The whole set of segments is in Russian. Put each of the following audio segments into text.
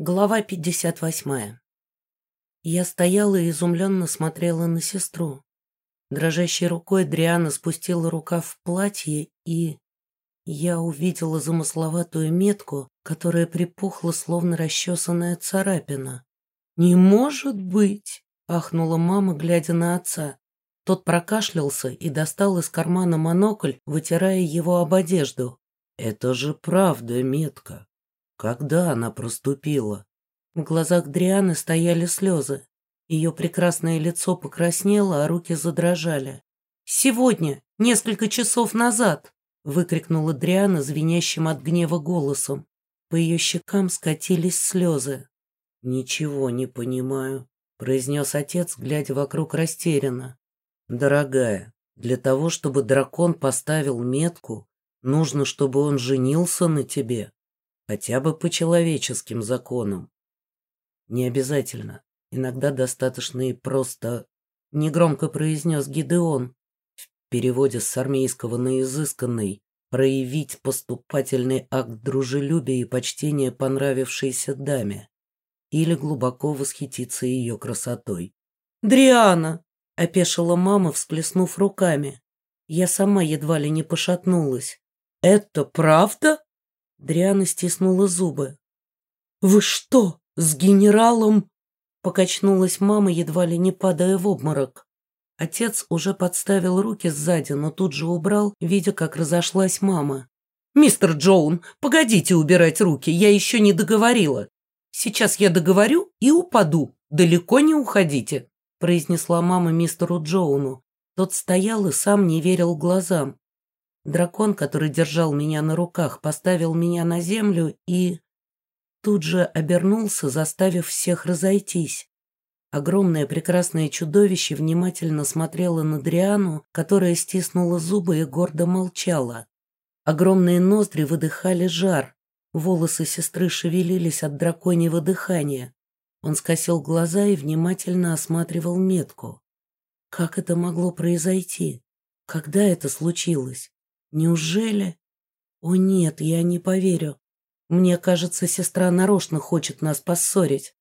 Глава 58. Я стояла и изумленно смотрела на сестру. Дрожащей рукой Дриана спустила рукав в платье, и я увидела замысловатую метку, которая припухла, словно расчесанная царапина. «Не может быть!» — ахнула мама, глядя на отца. Тот прокашлялся и достал из кармана монокль, вытирая его об одежду. «Это же правда метка!» Когда она проступила? В глазах Дрианы стояли слезы. Ее прекрасное лицо покраснело, а руки задрожали. «Сегодня, несколько часов назад!» — выкрикнула Дриана звенящим от гнева голосом. По ее щекам скатились слезы. «Ничего не понимаю», — произнес отец, глядя вокруг растерянно. «Дорогая, для того, чтобы дракон поставил метку, нужно, чтобы он женился на тебе. Хотя бы по человеческим законам. Не обязательно. Иногда достаточно и просто... Негромко произнес Гидеон. В переводе с армейского на изысканный проявить поступательный акт дружелюбия и почтения понравившейся даме или глубоко восхититься ее красотой. «Дриана!» — опешила мама, всплеснув руками. Я сама едва ли не пошатнулась. «Это правда?» Дриана стиснула зубы. «Вы что, с генералом?» Покачнулась мама, едва ли не падая в обморок. Отец уже подставил руки сзади, но тут же убрал, видя, как разошлась мама. «Мистер Джоун, погодите убирать руки, я еще не договорила. Сейчас я договорю и упаду, далеко не уходите», произнесла мама мистеру Джоуну. Тот стоял и сам не верил глазам. Дракон, который держал меня на руках, поставил меня на землю и... Тут же обернулся, заставив всех разойтись. Огромное прекрасное чудовище внимательно смотрело на Дриану, которая стиснула зубы и гордо молчала. Огромные ноздри выдыхали жар, волосы сестры шевелились от драконьего дыхания. Он скосил глаза и внимательно осматривал метку. Как это могло произойти? Когда это случилось? Неужели? О нет, я не поверю. Мне кажется, сестра нарочно хочет нас поссорить.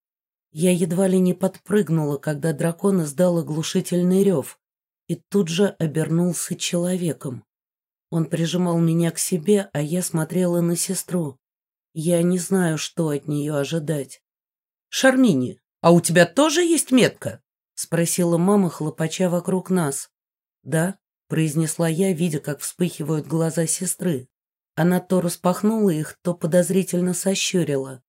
Я едва ли не подпрыгнула, когда дракон издал оглушительный рев, и тут же обернулся человеком. Он прижимал меня к себе, а я смотрела на сестру. Я не знаю, что от нее ожидать. «Шармини, а у тебя тоже есть метка?» — спросила мама, хлопача вокруг нас. «Да», произнесла я, видя, как вспыхивают глаза сестры. Она то распахнула их, то подозрительно сощурила.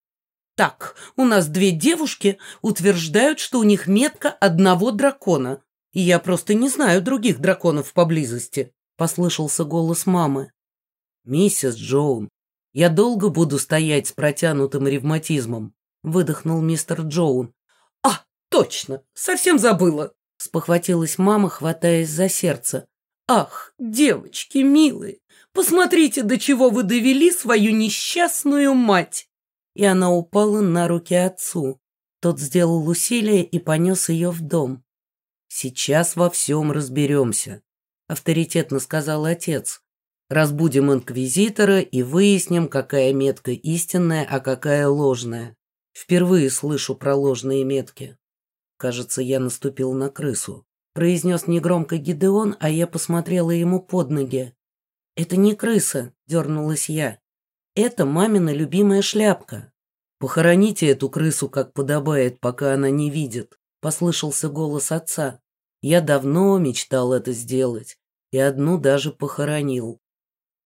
«Так, у нас две девушки утверждают, что у них метка одного дракона, и я просто не знаю других драконов поблизости», — послышался голос мамы. «Миссис Джоун, я долго буду стоять с протянутым ревматизмом», — выдохнул мистер Джоун. «А, точно, совсем забыла», — спохватилась мама, хватаясь за сердце. Ах, девочки милые, посмотрите, до чего вы довели свою несчастную мать. И она упала на руки отцу. Тот сделал усилие и понес ее в дом. «Сейчас во всем разберемся», — авторитетно сказал отец. «Разбудим инквизитора и выясним, какая метка истинная, а какая ложная. Впервые слышу про ложные метки. Кажется, я наступил на крысу произнес негромко Гидеон, а я посмотрела ему под ноги. «Это не крыса», — дернулась я. «Это мамина любимая шляпка». «Похороните эту крысу, как подобает, пока она не видит», — послышался голос отца. «Я давно мечтал это сделать, и одну даже похоронил».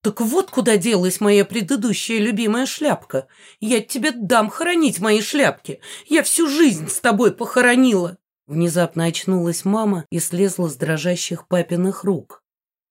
«Так вот куда делась моя предыдущая любимая шляпка. Я тебе дам хоронить мои шляпки. Я всю жизнь с тобой похоронила». Внезапно очнулась мама и слезла с дрожащих папиных рук.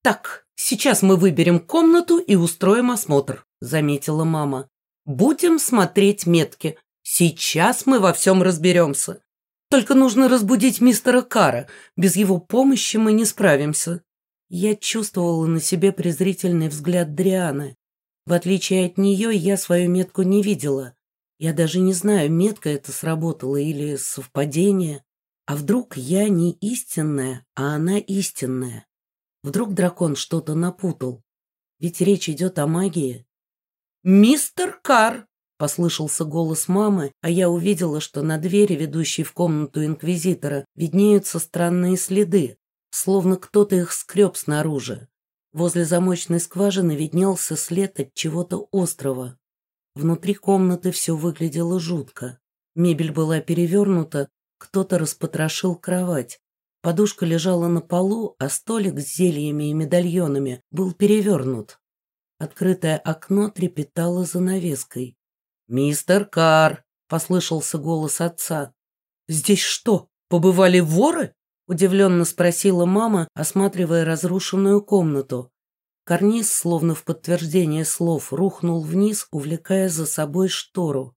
«Так, сейчас мы выберем комнату и устроим осмотр», — заметила мама. «Будем смотреть метки. Сейчас мы во всем разберемся. Только нужно разбудить мистера Кара. Без его помощи мы не справимся». Я чувствовала на себе презрительный взгляд Дрианы. В отличие от нее, я свою метку не видела. Я даже не знаю, метка это сработала или совпадение. А вдруг я не истинная, а она истинная? Вдруг дракон что-то напутал? Ведь речь идет о магии. «Мистер Кар!» — Послышался голос мамы, а я увидела, что на двери, ведущей в комнату инквизитора, виднеются странные следы, словно кто-то их скреб снаружи. Возле замочной скважины виднелся след от чего-то острого. Внутри комнаты все выглядело жутко. Мебель была перевернута, кто-то распотрошил кровать. Подушка лежала на полу, а столик с зельями и медальонами был перевернут. Открытое окно трепетало занавеской. «Мистер Кар!» — послышался голос отца. «Здесь что, побывали воры?» — удивленно спросила мама, осматривая разрушенную комнату. Карниз, словно в подтверждение слов, рухнул вниз, увлекая за собой штору.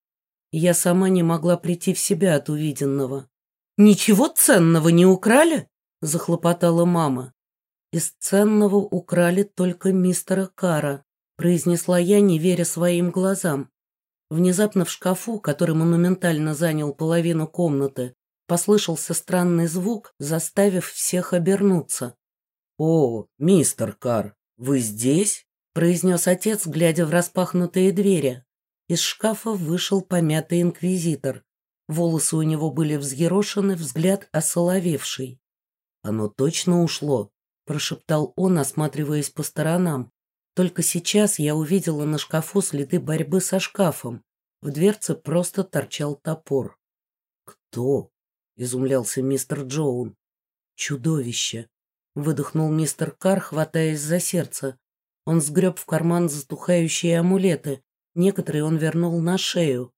Я сама не могла прийти в себя от увиденного. «Ничего ценного не украли?» – захлопотала мама. «Из ценного украли только мистера Кара», – произнесла я, не веря своим глазам. Внезапно в шкафу, который монументально занял половину комнаты, послышался странный звук, заставив всех обернуться. «О, мистер Кар, вы здесь?» – произнес отец, глядя в распахнутые двери. Из шкафа вышел помятый инквизитор. Волосы у него были взъерошены, взгляд осоловевший. «Оно точно ушло», – прошептал он, осматриваясь по сторонам. Только сейчас я увидела на шкафу следы борьбы со шкафом. В дверце просто торчал топор. «Кто?» – изумлялся мистер Джоун. «Чудовище!» – выдохнул мистер Кар, хватаясь за сердце. Он сгреб в карман затухающие амулеты. Некоторые он вернул на шею.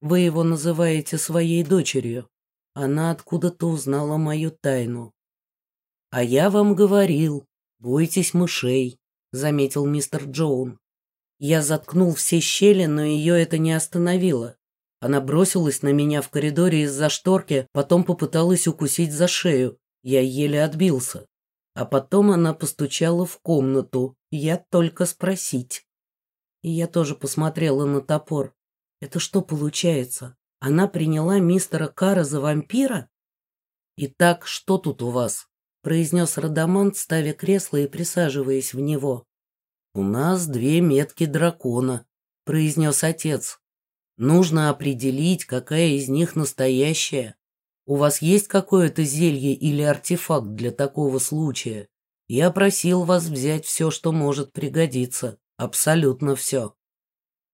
«Вы его называете своей дочерью. Она откуда-то узнала мою тайну». «А я вам говорил, бойтесь мышей», — заметил мистер Джоун. Я заткнул все щели, но ее это не остановило. Она бросилась на меня в коридоре из-за шторки, потом попыталась укусить за шею. Я еле отбился. А потом она постучала в комнату. Я только спросить. И я тоже посмотрела на топор. Это что получается? Она приняла мистера Кара за вампира? Итак, что тут у вас? произнес Радамант, ставя кресло и присаживаясь в него. У нас две метки дракона, произнес отец. Нужно определить, какая из них настоящая. У вас есть какое-то зелье или артефакт для такого случая? Я просил вас взять все, что может пригодиться. Абсолютно все.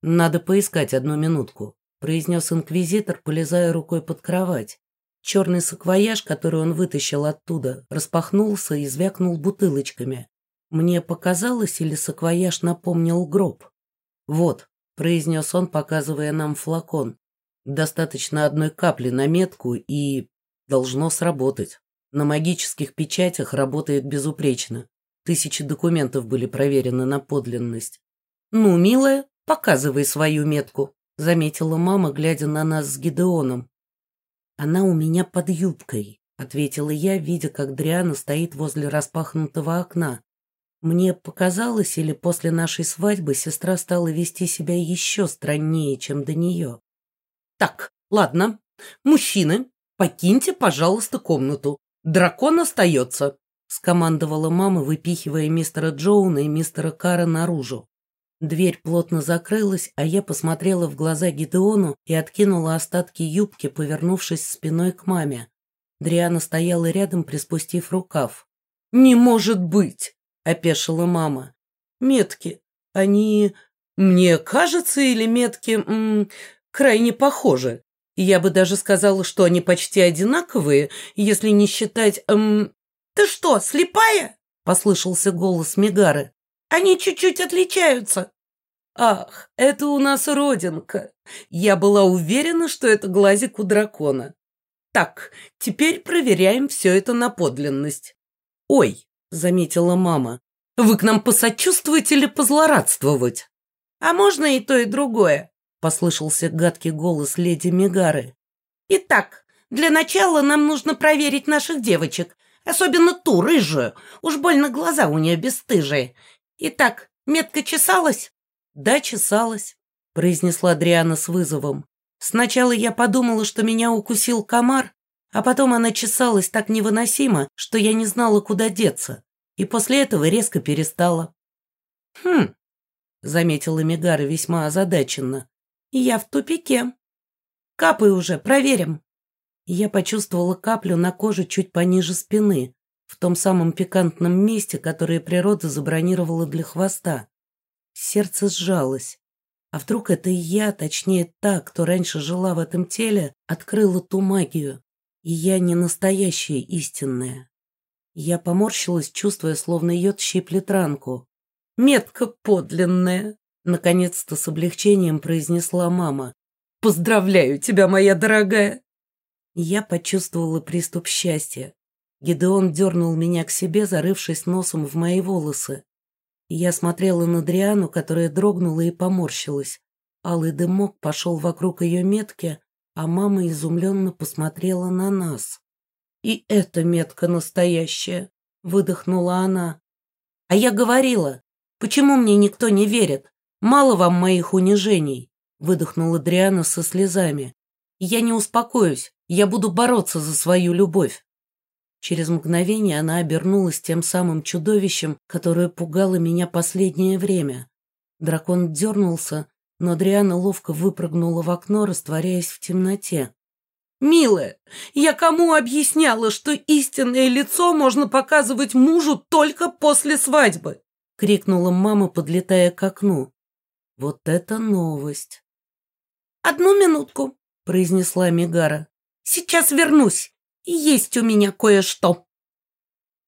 Надо поискать одну минутку, произнес инквизитор, полезая рукой под кровать. Черный саквояж, который он вытащил оттуда, распахнулся и звякнул бутылочками. Мне показалось, или саквояж напомнил гроб. «Вот», — произнес он, показывая нам флакон. Достаточно одной капли на метку и... должно сработать. На магических печатях работает безупречно. Тысячи документов были проверены на подлинность. «Ну, милая, показывай свою метку», — заметила мама, глядя на нас с Гидеоном. «Она у меня под юбкой», — ответила я, видя, как Дриана стоит возле распахнутого окна. Мне показалось, или после нашей свадьбы сестра стала вести себя еще страннее, чем до нее. Так, ладно. Мужчины, покиньте, пожалуйста, комнату. Дракон остается, скомандовала мама, выпихивая мистера Джоуна и мистера Кара наружу. Дверь плотно закрылась, а я посмотрела в глаза Гидеону и откинула остатки юбки, повернувшись спиной к маме. Дриана стояла рядом, приспустив рукав. «Не может быть!» — опешила мама. «Метки, они... Мне кажется, или метки м крайне похожи. Я бы даже сказала, что они почти одинаковые, если не считать... Эм... «Ты что, слепая?» — послышался голос Мегары. «Они чуть-чуть отличаются». «Ах, это у нас родинка. Я была уверена, что это глазик у дракона. Так, теперь проверяем все это на подлинность». «Ой», — заметила мама, — «вы к нам посочувствуете или позлорадствовать?» «А можно и то, и другое», послышался гадкий голос леди Мегары. «Итак, для начала нам нужно проверить наших девочек, особенно ту рыжую, уж больно глаза у нее бесстыжие. Итак, метка чесалась?» «Да, чесалась», — произнесла Адриана с вызовом. «Сначала я подумала, что меня укусил комар, а потом она чесалась так невыносимо, что я не знала, куда деться, и после этого резко перестала». «Хм», — заметила Мегара весьма озадаченно. Я в тупике. Капай уже, проверим. Я почувствовала каплю на коже чуть пониже спины, в том самом пикантном месте, которое природа забронировала для хвоста. Сердце сжалось. А вдруг это я, точнее та, кто раньше жила в этом теле, открыла ту магию, и я не настоящая истинная. Я поморщилась, чувствуя, словно ее щиплет ранку. «Метка подлинная!» Наконец-то с облегчением произнесла мама. «Поздравляю тебя, моя дорогая!» Я почувствовала приступ счастья. Гидеон дернул меня к себе, зарывшись носом в мои волосы. Я смотрела на Дриану, которая дрогнула и поморщилась. Алый дымок пошел вокруг ее метки, а мама изумленно посмотрела на нас. «И эта метка настоящая!» — выдохнула она. «А я говорила, почему мне никто не верит? Мало вам моих унижений!» — выдохнула Дриана со слезами. «Я не успокоюсь, я буду бороться за свою любовь!» Через мгновение она обернулась тем самым чудовищем, которое пугало меня последнее время. Дракон дернулся, но Адриана ловко выпрыгнула в окно, растворяясь в темноте. «Милая, я кому объясняла, что истинное лицо можно показывать мужу только после свадьбы?» — крикнула мама, подлетая к окну. «Вот это новость!» «Одну минутку», — произнесла Мигара. «Сейчас вернусь». Есть у меня кое-что.